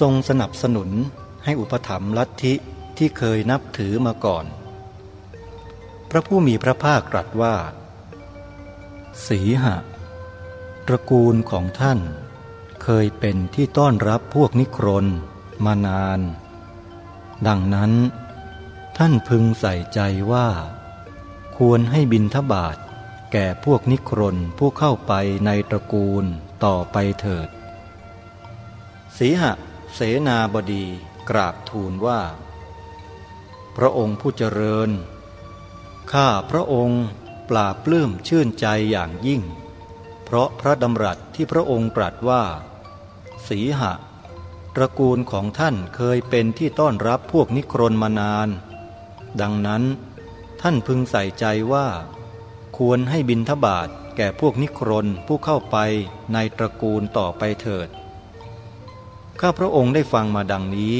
ทรงสนับสนุนให้อุปถัมภ์ลัทธิที่เคยนับถือมาก่อน พระผู้มีพระภาคตรัสว่า สีหะ ตระกูลของท่าน เคยเป็นที่ต้อนรับพวกนิครนมานาน ดังนั้น ท่านพึงใส่ใจว่า ควรให้บินทบาทแก่พวกนิครนผู้เข้าไปในตระกูลต่อไปเถิด สีหะ เสนาบดีกราบทูลว่า พระองค์ผู้เจริญ ข้าพระองค์ปราปลื้มชื่นใจอย่างยิ่ง เพราะพระดำรัสที่พระองค์ตรัสว่า สีหะ ตระกูลของท่านเคยเป็นที่ต้อนรับพวกนิครนมานาน ดังนั้น ท่านพึงใส่ใจว่า ควรให้บินทบาทแก่พวกนิครนผู้เข้าไปในตระกูลต่อไปเถิด ข้าพระองค์ได้ฟังมาดังนี้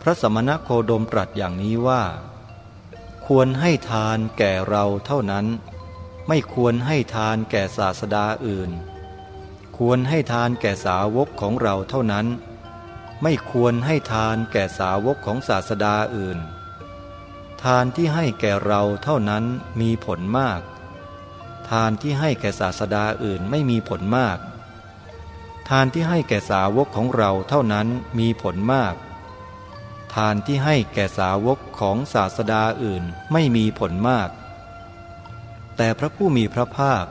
พระสมณโคดมตรัสอย่างนี้ว่า ควรให้ทานแก่เราเท่านั้น ไม่ควรให้ทานแก่ศาสดาอื่น ควรให้ทานแก่สาวกของเราเท่านั้น ไม่ควรให้ทานแก่สาวกของศาสดาอื่น ทานที่ให้แก่เราเท่านั้นมีผลมาก ทานที่ให้แก่ศาสดาอื่นไม่มีผลมากานที่ให้แก่สาวกของเราเท่านั้นมีผลมาก ทานที่ให้แก่สาวกของศาสดาอื่นไม่มีผลมาก แต่พระผู้มีพระภาค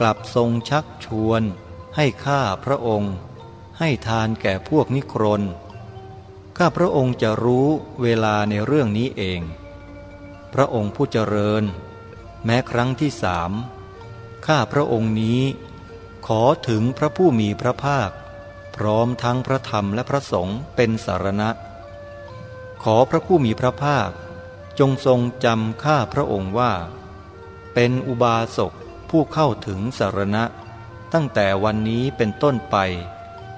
กลับทรงชักชวน ให้ข้าพระองค์ ให้ทานแก่พวกนิครนข้าพระองค์จะรู้เวลาในเรื่องนี้เอง พระองค์ผู้เจริญ แม้ครั้งที่สามข้าพระองค์นี้ ขอถึงพระผู้มีพระภาค พร้อมทั้งพระธรรมและพระสงฆ์เป็นสารณะ ขอพระผู้มีพระภาค จงทรงจำข้าพระองค์ว่า เป็นอุบาสกผู้เข้าถึงสารณะ ตั้งแต่วันนี้เป็นต้นไป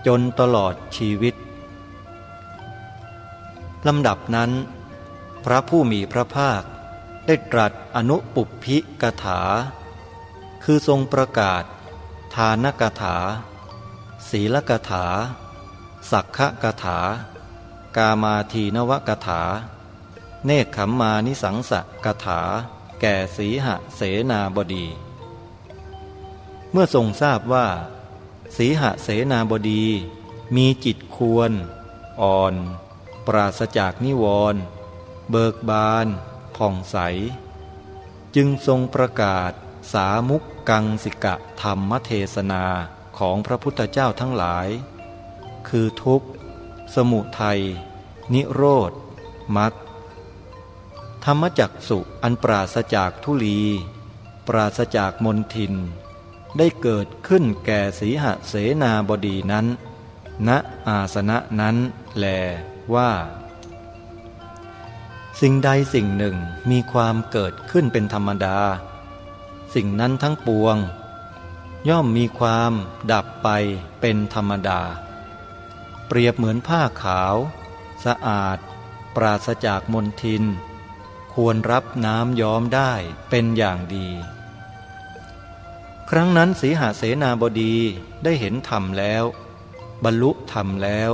จนตลอดชีวิตลำดับนั้น พระผู้มีพระภาค ได้ตรัสอนุปุพิกถา คือทรงประกาศ ทานกถา ศีลกถา สักขกถา กามาทีนวกถา เนคขมมานิสังสกถา แก่สีหะเสนาบดี เมื่อทรงทราบว่า สีหะเสนาบดี มีจิตควร อ่อน ปราศจากนิวรณ์เบิกบาน ผ่องใส จึงทรงประกาศ สามุกกังสิกะธรรมเทศนาของพระพุทธเจ้าทั้งหลาย คือทุกข์ สมุทัย นิโรธมรรคธรรมจักสุอันปราศจากทุลี ปราศจากมนทิน ได้เกิดขึ้นแก่สีหเสนาบดีนั้น ณอาสนะนั้นแลว่า สิ่งใดสิ่งหนึ่งมีความเกิดขึ้นเป็นธรรมดา สิ่งนั้นทั้งปวง ย่อมมีความดับไปเป็นธรรมดา เปรียบเหมือนผ้าขาว สะอาด ปราศจากมลทิน ควรรับน้ำย้อมได้เป็นอย่างดี ครั้งนั้นสีหาเสนาบดีได้เห็นธรรมแล้ว บรรลุธรรมแล้ว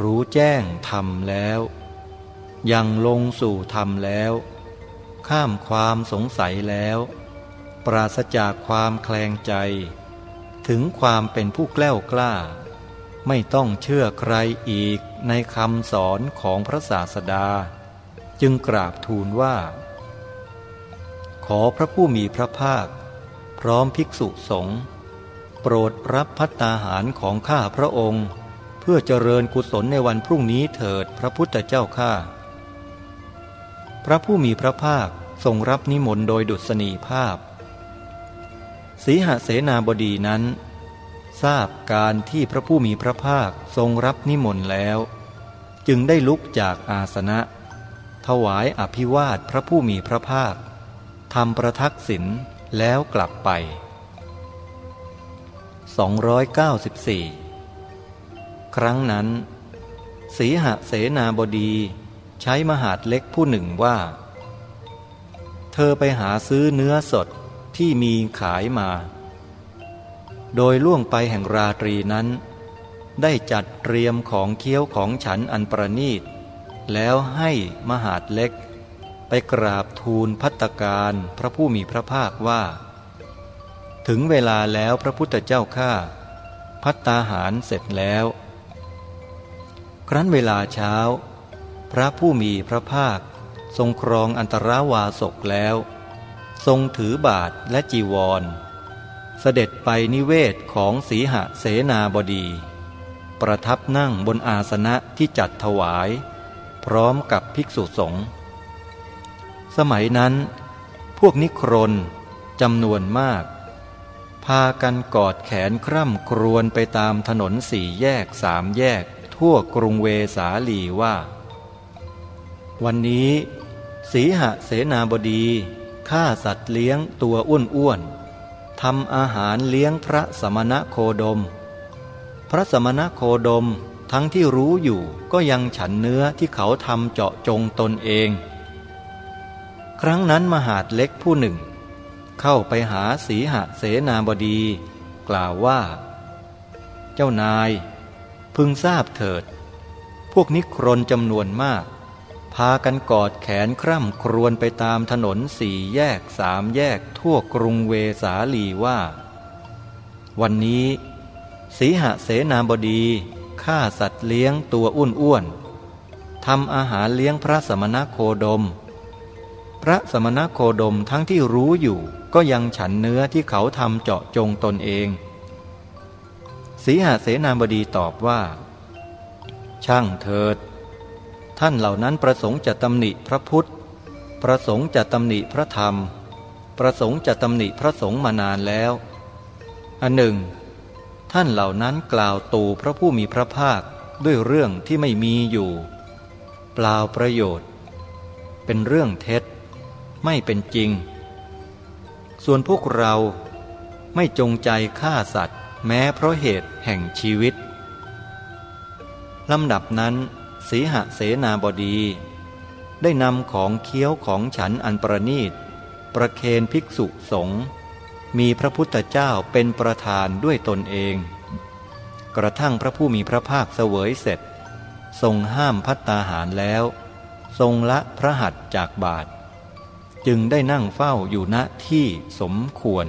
รู้แจ้งธรรมแล้วยังลงสู่ธรรมแล้ว ข้ามความสงสัยแล้ว ปราศจากความแคลงใจ ถึงความเป็นผู้แกล้วกล้า ไม่ต้องเชื่อใครอีกในคำสอนของพระศาสดา จึงกราบทูลว่า ขอพระผู้มีพระภาค พร้อมภิกษุสงฆ์โปรดรับพัตตาหารของข้าพระองค์ เพื่อเจริญกุศลในวันพรุ่งนี้เถิดพระพุทธเจ้าข้าพระผู้มีพระภาคทรงรับนิมนต์โดยดุษณีภาพ สีหเสนาบดีนั้น ทราบการที่พระผู้มีพระภาคทรงรับนิมนต์แล้ว จึงได้ลุกจากอาสนะ ถวายอภิวาทพระผู้มีพระภาคทำประทักษิณแล้วกลับไป 294 ครั้งนั้น สีหเสนาบดีใช้มหาดเล็กผู้หนึ่งว่า เธอไปหาซื้อเนื้อสด ที่มีขายมา โดยล่วงไปแห่งราตรีนั้น ได้จัดเตรียมของเคี้ยวของฉันอันประนีต แล้วให้มหาดเล็ก ไปกราบทูลพัตการพระผู้มีพระภาคว่า ถึงเวลาแล้วพระพุทธเจ้าข้าพัตตาหารเสร็จแล้ว ครั้นเวลาเช้า พระผู้มีพระภาคทรงครองอันตราวาสกแล้ว ทรงถือบาทและจีวร เสด็จไปนิเวศของสีหเสนาบดี ประทับนั่งบนอาสนะที่จัดถวาย พร้อมกับภิกษุสงฆ์สมัยนั้น พวกนิครนจำนวนมาก พากันกอดแขนคร่ำครวญไปตามถนนสี่แยกสามแยก ทั่วกรุงเวสาลีว่า วันนี้ สีหเสนาบดี ฆ่าสัตว์เลี้ยงตัวอ้วนๆทำอาหารเลี้ยงพระสมณะโคดม พระสมณะโคดมทั้งที่รู้อยู่ก็ยังฉันเนื้อที่เขาทำเจาะจงตนเอง ครั้งนั้นมหาดเล็กผู้หนึ่ง เข้าไปหาสีหเสนาบดี กล่าวว่า เจ้านาย พึงทราบเถิด พวกนิครนจำนวนมาก พากันกอดแขนคร่ำครวญไปตามถนนสี่แยกสามแยกทั่วกรุงเวสาลีว่า วันนี้สีหเสนาบดีฆ่าสัตว์เลี้ยงตัวอ้วนๆทำอาหารเลี้ยงพระสมณโคดม พระสมณโคดมทั้งที่รู้อยู่ก็ยังฉันเนื้อที่เขาทำเจาะจงตนเองสีหเสนาบดีตอบว่า ช่างเถิด ท่านเหล่านั้นประสงค์จะตำหนิพระพุทธ ประสงค์จะตำหนิพระธรรม ประสงค์จะตำหนิพระสงฆ์มานานแล้ว อันหนึ่ง ท่านเหล่านั้นกล่าวตูพระผู้มีพระภาคด้วยเรื่องที่ไม่มีอยู่ เปล่าประโยชน์ เป็นเรื่องเท็จ ไม่เป็นจริง ส่วนพวกเราไม่จงใจฆ่าสัตว์ แม้เพราะเหตุแห่งชีวิตลำดับนั้น สีหเสนาบดี ได้นำของเคี้ยวของฉันอันประนีต ประเคนภิกษุสงฆ์มีพระพุทธเจ้าเป็นประธานด้วยตนเอง กระทั่งพระผู้มีพระภาคเสวยเสร็จ ทรงห้ามพัตตาหารแล้ว ทรงละพระหัตจากบาท จึงได้นั่งเฝ้าอยู่ณที่สมควร